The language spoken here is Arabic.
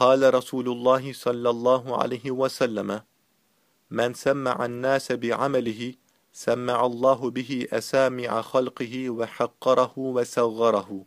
قال رسول الله صلى الله عليه وسلم من سمع الناس بعمله سمع الله به أسامع خلقه وحقره وصغره